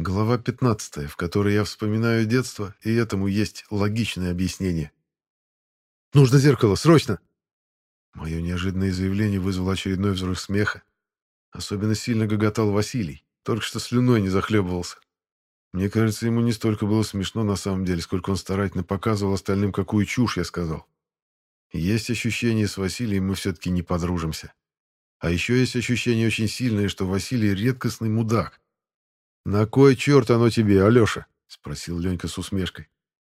Глава 15, в которой я вспоминаю детство, и этому есть логичное объяснение. «Нужно зеркало, срочно!» Мое неожиданное заявление вызвало очередной взрыв смеха. Особенно сильно гоготал Василий, только что слюной не захлебывался. Мне кажется, ему не столько было смешно на самом деле, сколько он старательно показывал остальным, какую чушь я сказал. Есть ощущение, с Василием мы все-таки не подружимся. А еще есть ощущение очень сильное, что Василий редкостный мудак. «На кой черт оно тебе, Алеша?» — спросил Ленька с усмешкой.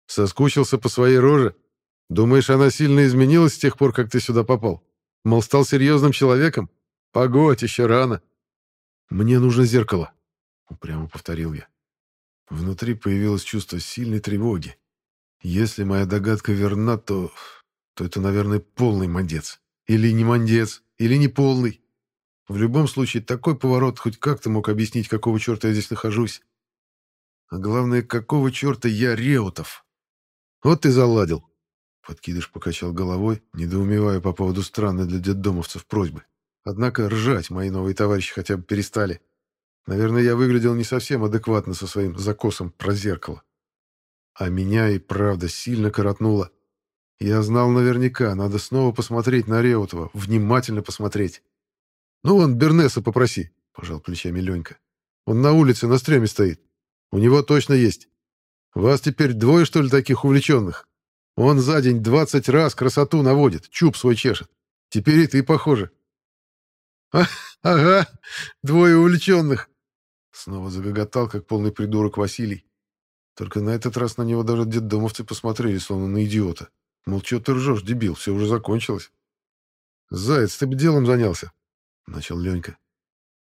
«Соскучился по своей роже? Думаешь, она сильно изменилась с тех пор, как ты сюда попал? Мол, стал серьезным человеком? Погодь, еще рано». «Мне нужно зеркало», — упрямо повторил я. Внутри появилось чувство сильной тревоги. Если моя догадка верна, то... то это, наверное, полный мандец. Или не мандец, или не полный. В любом случае, такой поворот хоть как-то мог объяснить, какого черта я здесь нахожусь. А главное, какого черта я Реутов. Вот ты заладил. Подкидыш покачал головой, недоумевая по поводу странной для детдомовцев просьбы. Однако ржать мои новые товарищи хотя бы перестали. Наверное, я выглядел не совсем адекватно со своим закосом про зеркало. А меня и правда сильно коротнуло. Я знал наверняка, надо снова посмотреть на Реутова, внимательно посмотреть. «Ну, вон, Бернеса попроси», — пожал плечами Ленька. «Он на улице на стреме стоит. У него точно есть. Вас теперь двое, что ли, таких увлеченных? Он за день двадцать раз красоту наводит, чуб свой чешет. Теперь и ты похоже». А, «Ага, двое увлеченных», — снова загоготал, как полный придурок Василий. Только на этот раз на него даже детдомовцы посмотрели, словно на идиота. Мол, что ты ржешь, дебил, все уже закончилось. «Заяц, ты бы делом занялся», — начал Ленька.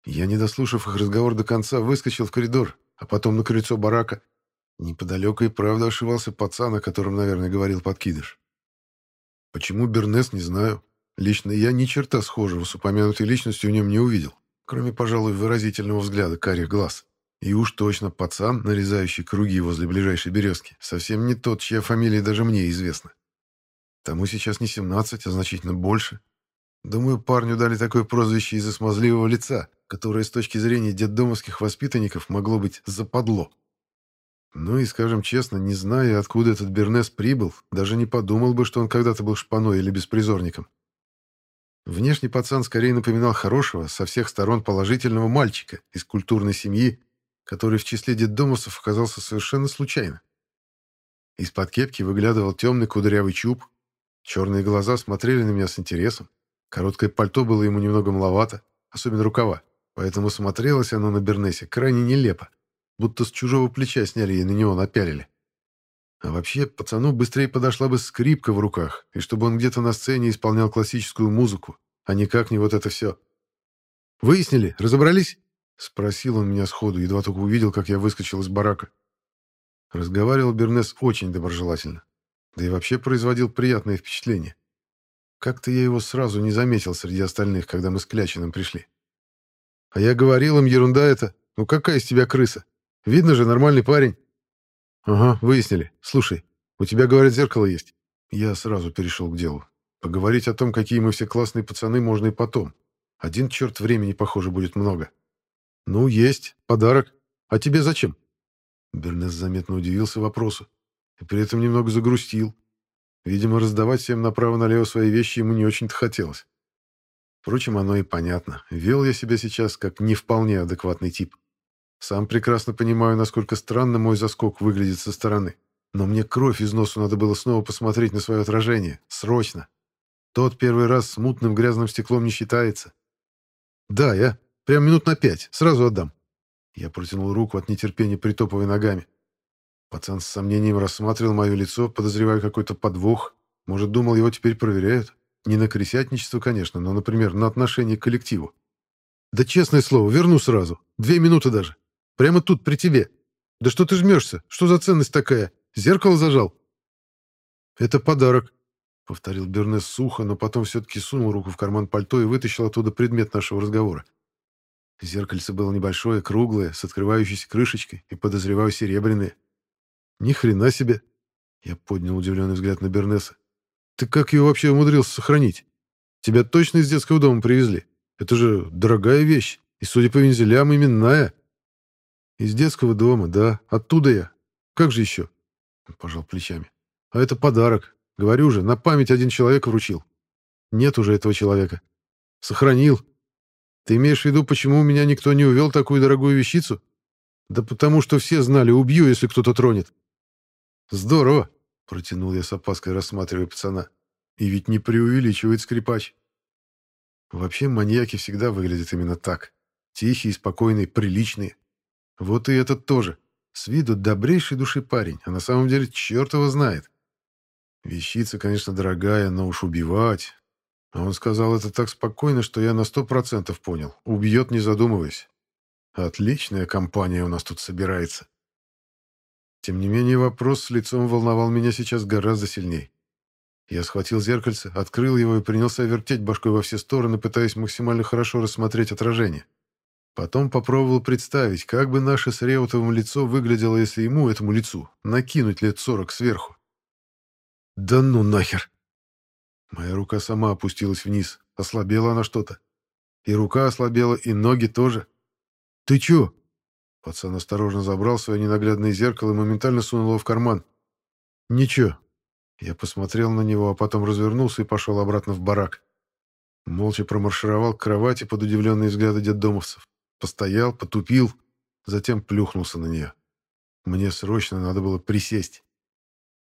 Я, не дослушав их разговор до конца, выскочил в коридор, а потом на крыльцо барака. Неподалеку и правда ошивался пацан, о котором, наверное, говорил подкидыш. Почему Бернес, не знаю. Лично я ни черта схожего с упомянутой личностью в нем не увидел, кроме, пожалуй, выразительного взгляда карих глаз. И уж точно пацан, нарезающий круги возле ближайшей березки, совсем не тот, чья фамилия даже мне известна. Тому сейчас не 17, а значительно больше, Думаю, парню дали такое прозвище из-за смазливого лица, которое с точки зрения детдомовских воспитанников могло быть западло. Ну и, скажем честно, не зная, откуда этот Бернес прибыл, даже не подумал бы, что он когда-то был шпаной или беспризорником. Внешний пацан скорее напоминал хорошего, со всех сторон положительного мальчика из культурной семьи, который в числе детдомовцев оказался совершенно случайно. Из-под кепки выглядывал темный кудрявый чуб, черные глаза смотрели на меня с интересом. Короткое пальто было ему немного маловато, особенно рукава, поэтому смотрелось оно на Бернесе крайне нелепо, будто с чужого плеча сняли и на него напялили. А вообще, пацану быстрее подошла бы скрипка в руках, и чтобы он где-то на сцене исполнял классическую музыку, а никак не вот это все. «Выяснили? Разобрались?» — спросил он меня сходу, едва только увидел, как я выскочил из барака. Разговаривал Бернес очень доброжелательно, да и вообще производил приятное впечатление. Как-то я его сразу не заметил среди остальных, когда мы с Клячиным пришли. А я говорил им, ерунда это. Ну какая из тебя крыса? Видно же, нормальный парень. Ага, выяснили. Слушай, у тебя, говорят, зеркало есть. Я сразу перешел к делу. Поговорить о том, какие мы все классные пацаны, можно и потом. Один черт времени, похоже, будет много. Ну, есть. Подарок. А тебе зачем? Бернес заметно удивился вопросу и при этом немного загрустил. Видимо, раздавать всем направо-налево свои вещи ему не очень-то хотелось. Впрочем, оно и понятно. Вел я себя сейчас как не вполне адекватный тип. Сам прекрасно понимаю, насколько странно мой заскок выглядит со стороны. Но мне кровь из носу надо было снова посмотреть на свое отражение. Срочно. Тот первый раз с мутным грязным стеклом не считается. Да, я. Прям минут на пять. Сразу отдам. Я протянул руку от нетерпения, притопывая ногами. Пацан с сомнением рассматривал мое лицо, подозревая какой-то подвох. Может, думал, его теперь проверяют? Не на крысятничество, конечно, но, например, на отношение к коллективу. «Да честное слово, верну сразу. Две минуты даже. Прямо тут, при тебе. Да что ты жмешься? Что за ценность такая? Зеркало зажал?» «Это подарок», — повторил Бернес сухо, но потом все-таки сунул руку в карман пальто и вытащил оттуда предмет нашего разговора. Зеркальце было небольшое, круглое, с открывающейся крышечкой и, подозреваю, серебряное. Ни хрена себе. Я поднял удивленный взгляд на Бернеса. Ты как ее вообще умудрился сохранить? Тебя точно из детского дома привезли? Это же дорогая вещь, и, судя по вензелям, именная. Из детского дома, да. Оттуда я. Как же еще? Пожал плечами. А это подарок. Говорю же, на память один человек вручил. Нет уже этого человека. Сохранил. Ты имеешь в виду, почему у меня никто не увел такую дорогую вещицу? Да потому что все знали, убью, если кто-то тронет. Здорово, протянул я с опаской, рассматривая пацана. И ведь не преувеличивает скрипач. Вообще маньяки всегда выглядят именно так. Тихие, спокойные, приличные. Вот и этот тоже. С виду добрейший души парень, а на самом деле черт его знает. Вещица, конечно, дорогая, но уж убивать... А он сказал это так спокойно, что я на сто процентов понял. Убьет, не задумываясь. Отличная компания у нас тут собирается. Тем не менее, вопрос с лицом волновал меня сейчас гораздо сильнее. Я схватил зеркальце, открыл его и принялся вертеть башкой во все стороны, пытаясь максимально хорошо рассмотреть отражение. Потом попробовал представить, как бы наше с Реутовым лицо выглядело, если ему, этому лицу, накинуть лет сорок сверху. «Да ну нахер!» Моя рука сама опустилась вниз, ослабела она что-то. И рука ослабела, и ноги тоже. «Ты чё?» Пацан осторожно забрал свое ненаглядное зеркало и моментально сунул его в карман. «Ничего, я посмотрел на него, а потом развернулся и пошел обратно в барак. Молча промаршировал к кровати под удивленные взгляды детдомовцев. Постоял, потупил, затем плюхнулся на нее. Мне срочно надо было присесть.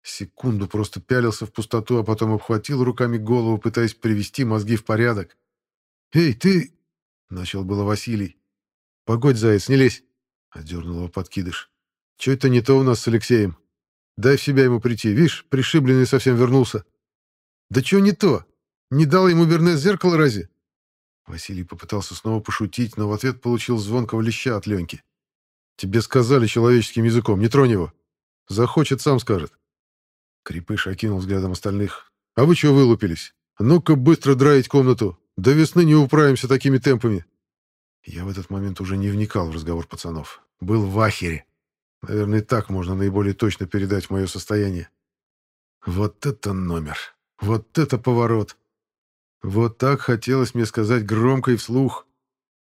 Секунду просто пялился в пустоту, а потом обхватил руками голову, пытаясь привести мозги в порядок. «Эй, ты...» — начал было Василий. «Погодь, заяц, не лезь!» — отдернул его подкидыш. «Че это не то у нас с Алексеем? Дай в себя ему прийти. Видишь, пришибленный совсем вернулся. Да что не то? Не дал ему Бернес зеркало разве? Василий попытался снова пошутить, но в ответ получил звонкого леща от Леньки. Тебе сказали человеческим языком, не тронь его. Захочет, сам скажет. Крепыш окинул взглядом остальных. А вы чего вылупились? Ну-ка быстро драить комнату. До весны не управимся такими темпами. Я в этот момент уже не вникал в разговор пацанов. Был в ахере. Наверное, так можно наиболее точно передать мое состояние. Вот это номер! Вот это поворот! Вот так хотелось мне сказать громко и вслух.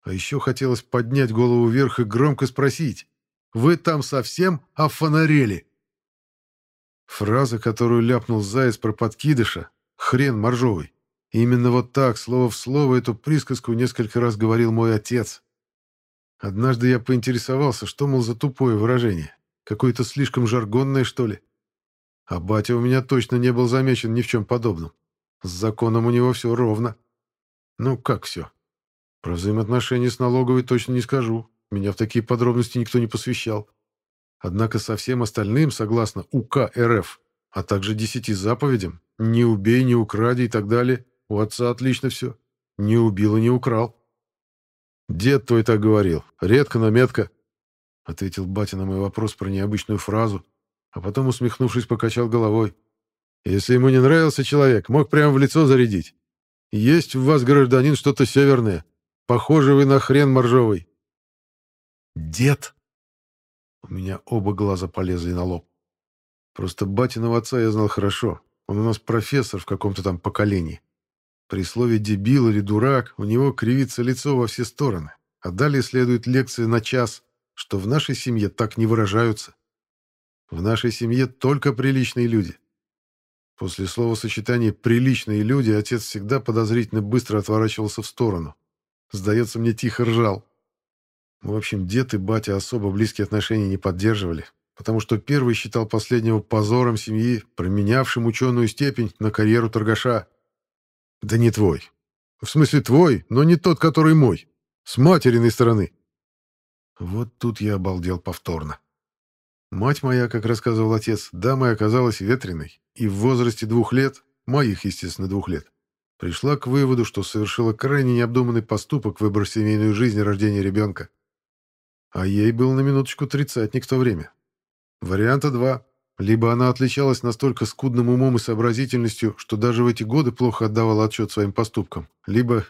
А еще хотелось поднять голову вверх и громко спросить. «Вы там совсем офонарели?» Фраза, которую ляпнул Заяц про подкидыша, хрен моржовый. Именно вот так, слово в слово, эту присказку несколько раз говорил мой отец. Однажды я поинтересовался, что, мол, за тупое выражение. Какое-то слишком жаргонное, что ли? А батя у меня точно не был замечен ни в чем подобном. С законом у него все ровно. Ну, как все? Про взаимоотношения с налоговой точно не скажу. Меня в такие подробности никто не посвящал. Однако со всем остальным, согласно УК РФ, а также десяти заповедям, не убей, не укради и так далее, у отца отлично все. Не убил и не украл. «Дед твой так говорил. Редко, но метко», — ответил батя на мой вопрос про необычную фразу, а потом, усмехнувшись, покачал головой. «Если ему не нравился человек, мог прямо в лицо зарядить. Есть в вас, гражданин, что-то северное. Похоже вы на хрен моржовый». «Дед?» У меня оба глаза полезли на лоб. Просто батиного отца я знал хорошо. Он у нас профессор в каком-то там поколении. При слове «дебил» или «дурак» у него кривится лицо во все стороны, а далее следует лекция на час, что в нашей семье так не выражаются. В нашей семье только приличные люди. После словосочетания «приличные люди» отец всегда подозрительно быстро отворачивался в сторону. Сдается мне, тихо ржал. В общем, дед и батя особо близкие отношения не поддерживали, потому что первый считал последнего позором семьи, променявшим ученую степень на карьеру торгаша. Да не твой. В смысле твой, но не тот, который мой. С материной стороны. Вот тут я обалдел повторно. Мать моя, как рассказывал отец, дамой оказалась ветреной, и в возрасте двух лет, моих, естественно, двух лет, пришла к выводу, что совершила крайне необдуманный поступок, выбрав семейную жизнь и рождение ребенка. А ей был на минуточку тридцатник в то время. Варианта два. Либо она отличалась настолько скудным умом и сообразительностью, что даже в эти годы плохо отдавала отчет своим поступкам, либо...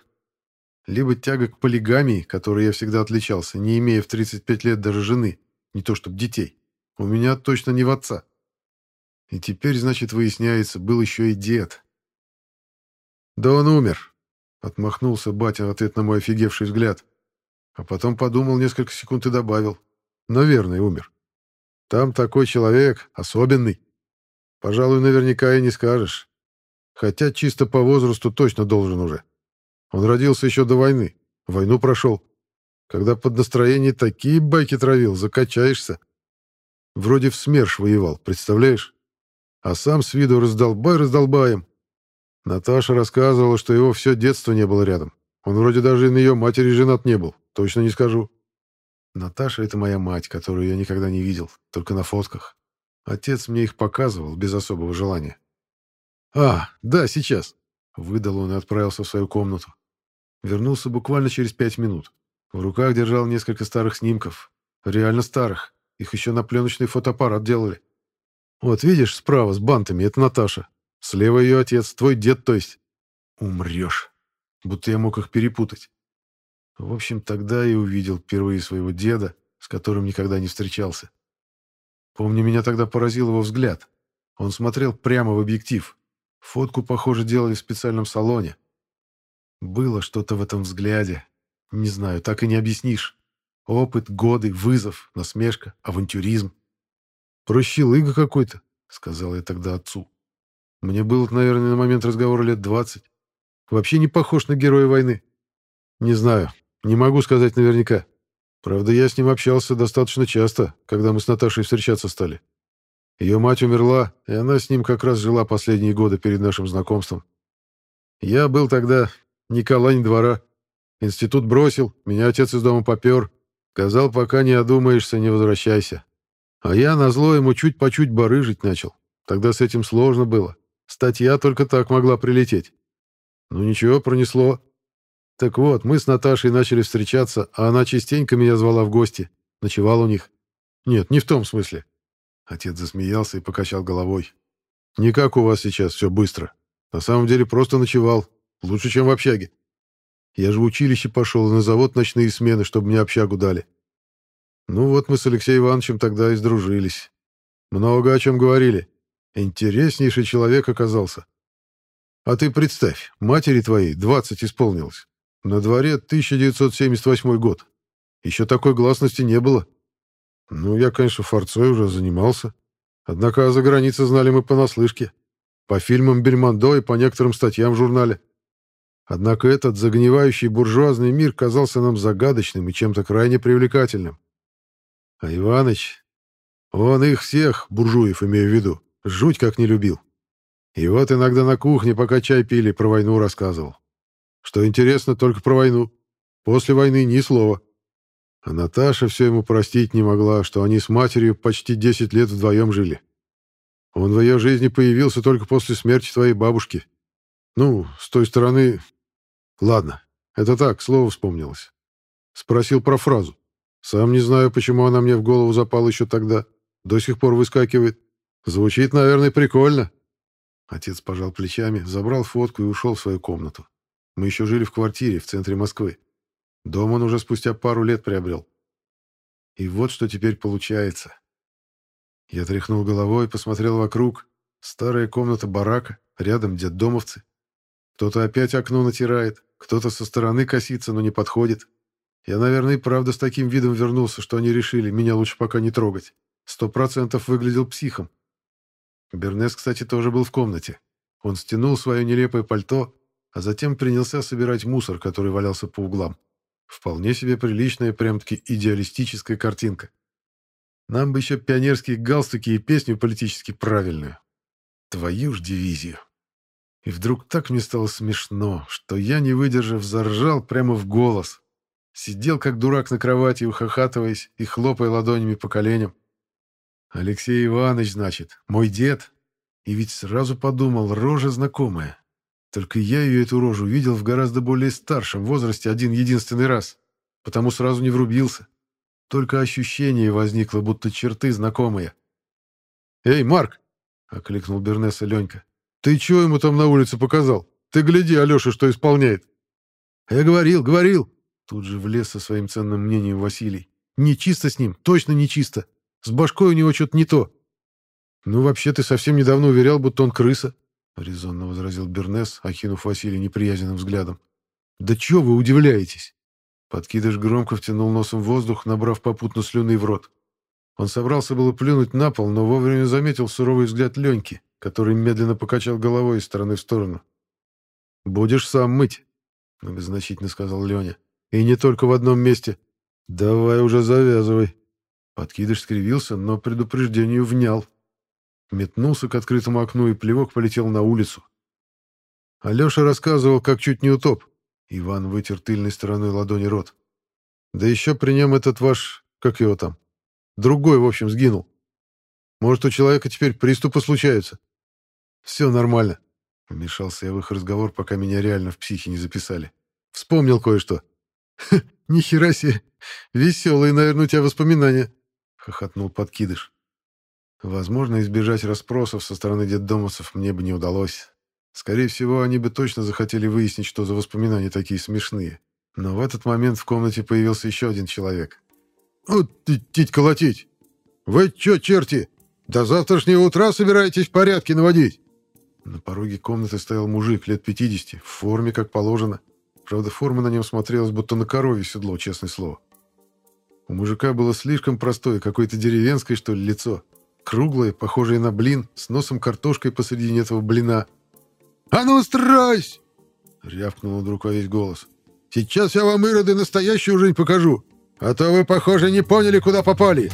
Либо тяга к полигамии, которой я всегда отличался, не имея в 35 лет даже жены, не то чтобы детей. У меня точно не в отца. И теперь, значит, выясняется, был еще и дед. «Да он умер», — отмахнулся батя в ответ на мой офигевший взгляд. А потом подумал несколько секунд и добавил. наверное, умер. Там такой человек, особенный. Пожалуй, наверняка и не скажешь. Хотя чисто по возрасту точно должен уже. Он родился еще до войны. Войну прошел. Когда под настроение такие байки травил, закачаешься. Вроде в СМЕРШ воевал, представляешь? А сам с виду раздолбай раздолбаем. Наташа рассказывала, что его все детство не было рядом. Он вроде даже и на ее матери женат не был, точно не скажу. Наташа — это моя мать, которую я никогда не видел, только на фотках. Отец мне их показывал без особого желания. «А, да, сейчас!» — выдал он и отправился в свою комнату. Вернулся буквально через пять минут. В руках держал несколько старых снимков. Реально старых. Их еще на пленочный фотоаппарат делали. Вот видишь, справа с бантами — это Наташа. Слева ее отец, твой дед, то есть. Умрешь. Будто я мог их перепутать. В общем, тогда и увидел впервые своего деда, с которым никогда не встречался. Помню, меня тогда поразил его взгляд. Он смотрел прямо в объектив. Фотку, похоже, делали в специальном салоне. Было что-то в этом взгляде. Не знаю, так и не объяснишь. Опыт, годы, вызов, насмешка, авантюризм. «Прощелыга какой-то», — сказал я тогда отцу. Мне было, наверное, на момент разговора лет двадцать. Вообще не похож на героя войны. Не знаю, не могу сказать наверняка. Правда, я с ним общался достаточно часто, когда мы с Наташей встречаться стали. Ее мать умерла, и она с ним как раз жила последние годы перед нашим знакомством. Я был тогда Николай не двора. Институт бросил, меня отец из дома попер. Сказал, пока не одумаешься, не возвращайся. А я назло ему чуть по чуть барыжить начал. Тогда с этим сложно было. Статья только так могла прилететь. Ну ничего, пронесло. Так вот, мы с Наташей начали встречаться, а она частенько меня звала в гости. Ночевал у них. Нет, не в том смысле. Отец засмеялся и покачал головой. Не как у вас сейчас, все быстро. На самом деле просто ночевал. Лучше, чем в общаге. Я же в училище пошел на завод ночные смены, чтобы мне общагу дали. Ну вот мы с Алексеем Ивановичем тогда и сдружились. Много о чем говорили. Интереснейший человек оказался. А ты представь, матери твоей 20 исполнилось. На дворе 1978 год. Еще такой гласности не было. Ну, я, конечно, форцой уже занимался. Однако за границей знали мы понаслышке. По фильмам Бельмондо и по некоторым статьям в журнале. Однако этот загнивающий буржуазный мир казался нам загадочным и чем-то крайне привлекательным. А Иваныч, он их всех, буржуев имею в виду, Жуть как не любил. И вот иногда на кухне, пока чай пили, про войну рассказывал. Что интересно, только про войну. После войны ни слова. А Наташа все ему простить не могла, что они с матерью почти 10 лет вдвоем жили. Он в ее жизни появился только после смерти твоей бабушки. Ну, с той стороны... Ладно, это так, слово вспомнилось. Спросил про фразу. Сам не знаю, почему она мне в голову запала еще тогда. До сих пор выскакивает. Звучит, наверное, прикольно. Отец пожал плечами, забрал фотку и ушел в свою комнату. Мы еще жили в квартире в центре Москвы. Дом он уже спустя пару лет приобрел. И вот что теперь получается. Я тряхнул головой, посмотрел вокруг. Старая комната барака, рядом детдомовцы. Кто-то опять окно натирает, кто-то со стороны косится, но не подходит. Я, наверное, и правда с таким видом вернулся, что они решили, меня лучше пока не трогать. Сто процентов выглядел психом. Бернес, кстати, тоже был в комнате. Он стянул свое нелепое пальто, а затем принялся собирать мусор, который валялся по углам. Вполне себе приличная, прям-таки идеалистическая картинка. Нам бы еще пионерские галстуки и песню политически правильную. Твою ж дивизию. И вдруг так мне стало смешно, что я, не выдержав, заржал прямо в голос. Сидел как дурак на кровати, ухахатываясь и хлопая ладонями по коленям. Алексей Иванович, значит, мой дед. И ведь сразу подумал, рожа знакомая. Только я ее, эту рожу, видел в гораздо более старшем возрасте один единственный раз. Потому сразу не врубился. Только ощущение возникло, будто черты знакомые. «Эй, Марк!» — окликнул Бернеса Ленька. «Ты чего ему там на улице показал? Ты гляди, Алеша, что исполняет!» «Я говорил, говорил!» Тут же влез со своим ценным мнением Василий. «Не чисто с ним, точно не чисто. С башкой у него что-то не то. Ну, вообще, ты совсем недавно уверял, будто он крыса, — резонно возразил Бернес, окинув Василия неприязненным взглядом. Да чего вы удивляетесь? Подкидыш громко втянул носом воздух, набрав попутно слюны в рот. Он собрался было плюнуть на пол, но вовремя заметил суровый взгляд Леньки, который медленно покачал головой из стороны в сторону. «Будешь сам мыть», — многозначительно сказал Леня. «И не только в одном месте. Давай уже завязывай». Подкидыш скривился, но предупреждению внял. Метнулся к открытому окну, и плевок полетел на улицу. Алеша рассказывал, как чуть не утоп. Иван вытер тыльной стороной ладони рот. Да еще при нем этот ваш... Как его там? Другой, в общем, сгинул. Может, у человека теперь приступы случаются? Все нормально. Вмешался я в их разговор, пока меня реально в психе не записали. Вспомнил кое-что. Ни хера себе. Веселые, наверное, у тебя воспоминания. Хохотнул подкидыш. Возможно, избежать расспросов со стороны детдомовцев мне бы не удалось. Скорее всего, они бы точно захотели выяснить, что за воспоминания такие смешные. Но в этот момент в комнате появился еще один человек. «Вот тить колотить! Вы чё, черти, до завтрашнего утра собираетесь порядки наводить?» На пороге комнаты стоял мужик лет 50, в форме, как положено. Правда, форма на нем смотрелась, будто на корове седло, честное слово. У мужика было слишком простое, какое-то деревенское, что ли, лицо. Круглое, похожее на блин, с носом картошкой посредине этого блина — «А ну, стройсь!» — рявкнул вдруг во весь голос. «Сейчас я вам, ироды, настоящую жизнь покажу, а то вы, похоже, не поняли, куда попали!»